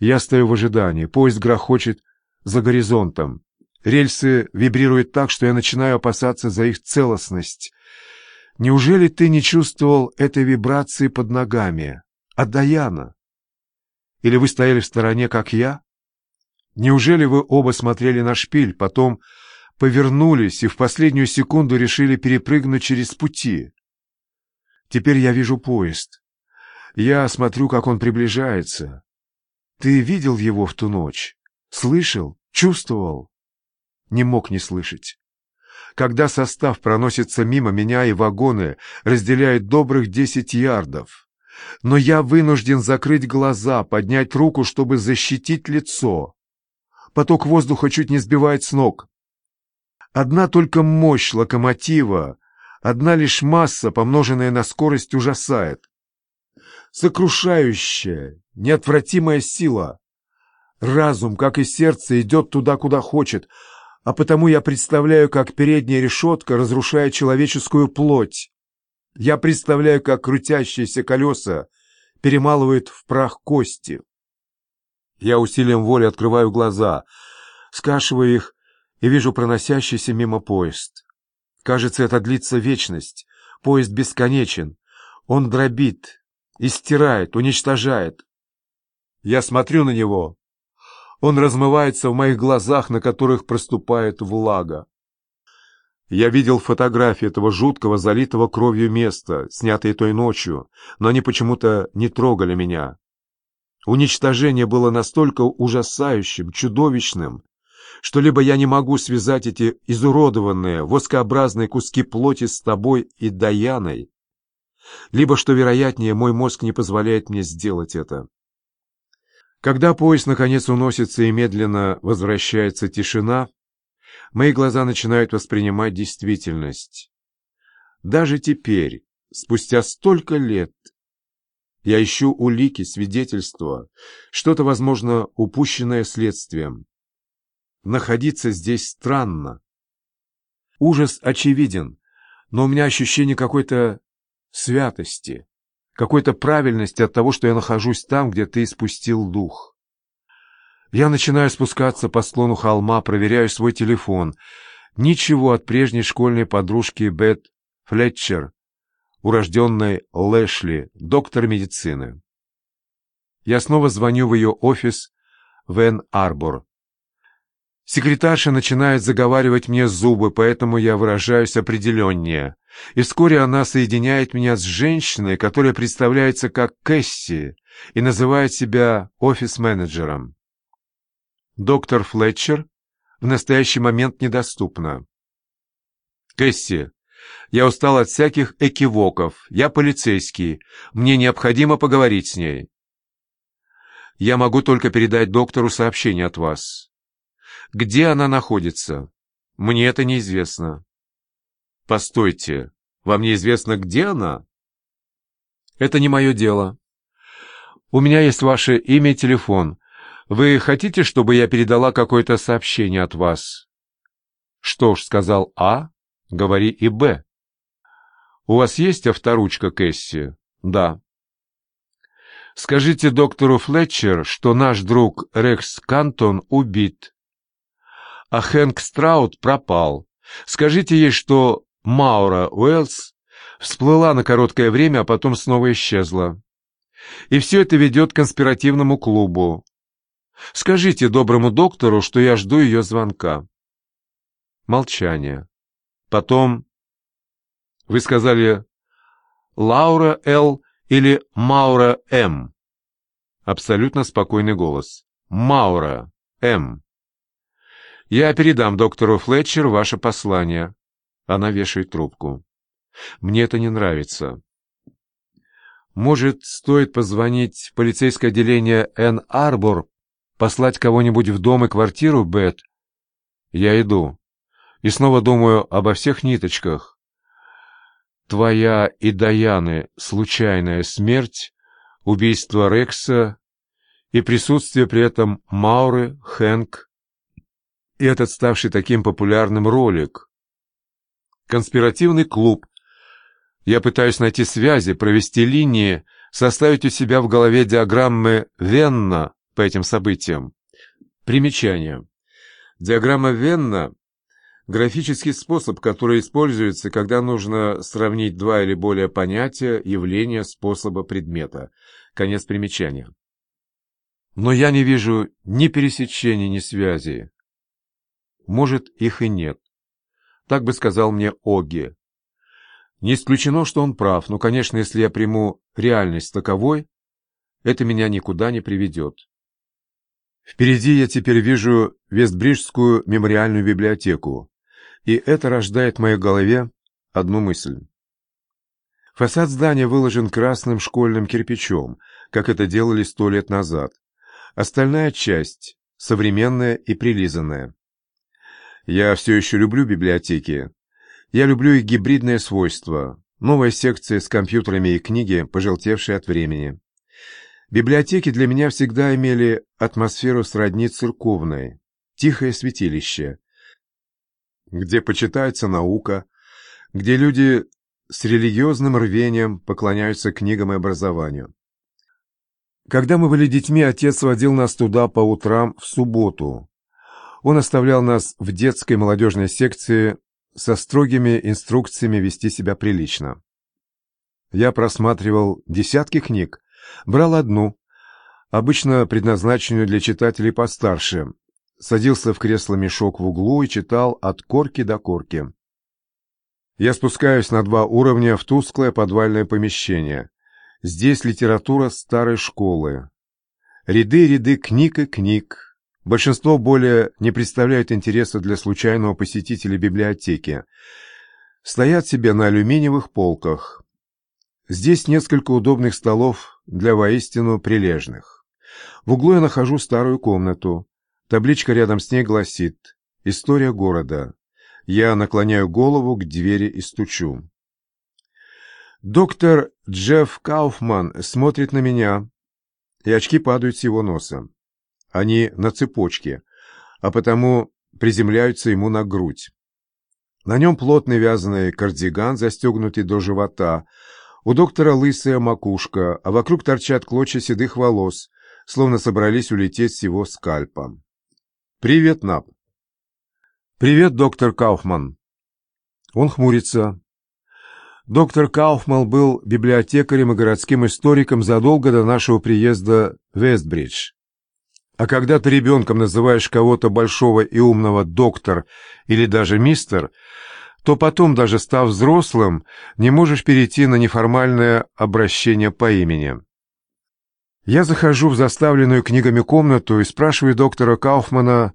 Я стою в ожидании. Поезд грохочет за горизонтом. Рельсы вибрируют так, что я начинаю опасаться за их целостность. Неужели ты не чувствовал этой вибрации под ногами? А Даяна? Или вы стояли в стороне, как я? Неужели вы оба смотрели на шпиль, потом повернулись и в последнюю секунду решили перепрыгнуть через пути? Теперь я вижу поезд. Я смотрю, как он приближается. Ты видел его в ту ночь? Слышал? Чувствовал? Не мог не слышать. Когда состав проносится мимо меня и вагоны разделяют добрых десять ярдов. Но я вынужден закрыть глаза, поднять руку, чтобы защитить лицо. Поток воздуха чуть не сбивает с ног. Одна только мощь локомотива, одна лишь масса, помноженная на скорость, ужасает. Сокрушающая, неотвратимая сила. Разум, как и сердце, идет туда, куда хочет, а потому я представляю, как передняя решетка разрушает человеческую плоть. Я представляю, как крутящиеся колеса перемалывают в прах кости. Я усилием воли открываю глаза, скашиваю их и вижу проносящийся мимо поезд. Кажется, это длится вечность. Поезд бесконечен. Он дробит, истирает, уничтожает. Я смотрю на него. Он размывается в моих глазах, на которых проступает влага. Я видел фотографии этого жуткого, залитого кровью места, снятые той ночью, но они почему-то не трогали меня. Уничтожение было настолько ужасающим, чудовищным, что либо я не могу связать эти изуродованные, воскообразные куски плоти с тобой и Даяной, либо, что вероятнее, мой мозг не позволяет мне сделать это. Когда поезд наконец уносится и медленно возвращается тишина, мои глаза начинают воспринимать действительность. Даже теперь, спустя столько лет, я ищу улики, свидетельства, что-то, возможно, упущенное следствием. Находиться здесь странно. Ужас очевиден, но у меня ощущение какой-то святости, какой-то правильности от того, что я нахожусь там, где ты спустил дух. Я начинаю спускаться по склону холма, проверяю свой телефон. Ничего от прежней школьной подружки Бет Флетчер, урожденной Лэшли, доктор медицины. Я снова звоню в ее офис в Эн-Арбор. Секретарша начинает заговаривать мне зубы, поэтому я выражаюсь определеннее. И вскоре она соединяет меня с женщиной, которая представляется как Кэсси и называет себя офис-менеджером. Доктор Флетчер в настоящий момент недоступна. Кэсси, я устал от всяких экивоков. Я полицейский. Мне необходимо поговорить с ней. Я могу только передать доктору сообщение от вас. Где она находится? Мне это неизвестно. Постойте, вам неизвестно, где она? Это не мое дело. У меня есть ваше имя и телефон. Вы хотите, чтобы я передала какое-то сообщение от вас? Что ж, сказал А, говори и Б. У вас есть авторучка, Кэсси? Да. Скажите доктору Флетчер, что наш друг Рекс Кантон убит, а Хэнк Страут пропал. Скажите ей, что Маура Уэллс всплыла на короткое время, а потом снова исчезла. И все это ведет к конспиративному клубу. Скажите доброму доктору, что я жду ее звонка. Молчание. Потом вы сказали Лаура Л. или Маура М. Абсолютно спокойный голос. Маура М. Я передам доктору Флетчер ваше послание. Она вешает трубку. Мне это не нравится. Может, стоит позвонить в полицейское отделение Эн Арбор, послать кого-нибудь в дом и квартиру, Бет? Я иду. И снова думаю обо всех ниточках, Твоя и Даяны случайная смерть, убийство Рекса и присутствие при этом Мауры, Хэнк и этот ставший таким популярным ролик. Конспиративный клуб. Я пытаюсь найти связи, провести линии, составить у себя в голове диаграммы Венна, по этим событиям. Примечание. Диаграмма Венна – графический способ, который используется, когда нужно сравнить два или более понятия, явления, способа, предмета. Конец примечания. Но я не вижу ни пересечений, ни связей. Может, их и нет. Так бы сказал мне Оги. Не исключено, что он прав, но, конечно, если я приму реальность таковой, это меня никуда не приведет. Впереди я теперь вижу Вестбриджскую мемориальную библиотеку, и это рождает в моей голове одну мысль. Фасад здания выложен красным школьным кирпичом, как это делали сто лет назад. Остальная часть современная и прилизанная. Я все еще люблю библиотеки, я люблю их гибридное свойство. Новая секция с компьютерами и книги, пожелтевшие от времени. Библиотеки для меня всегда имели атмосферу сродни церковной. Тихое святилище, где почитается наука, где люди с религиозным рвением поклоняются книгам и образованию. Когда мы были детьми, отец водил нас туда по утрам в субботу. Он оставлял нас в детской молодежной секции со строгими инструкциями вести себя прилично. Я просматривал десятки книг, брал одну, обычно предназначенную для читателей постарше, садился в кресло-мешок в углу и читал от корки до корки. Я спускаюсь на два уровня в тусклое подвальное помещение. Здесь литература старой школы. Ряды и ряды книг и книг, Большинство более не представляют интереса для случайного посетителя библиотеки. Стоят себе на алюминиевых полках. Здесь несколько удобных столов для воистину прилежных. В углу я нахожу старую комнату. Табличка рядом с ней гласит «История города». Я наклоняю голову к двери и стучу. Доктор Джефф Кауфман смотрит на меня, и очки падают с его носа. Они на цепочке, а потому приземляются ему на грудь. На нем плотный вязаный кардиган, застегнутый до живота. У доктора лысая макушка, а вокруг торчат клочья седых волос, словно собрались улететь с его скальпа. «Привет, Наб!» «Привет, доктор Кауфман!» Он хмурится. Доктор Кауфман был библиотекарем и городским историком задолго до нашего приезда в Вестбридж. А когда ты ребенком называешь кого-то большого и умного доктор или даже мистер, то потом, даже став взрослым, не можешь перейти на неформальное обращение по имени. Я захожу в заставленную книгами комнату и спрашиваю доктора Кауфмана,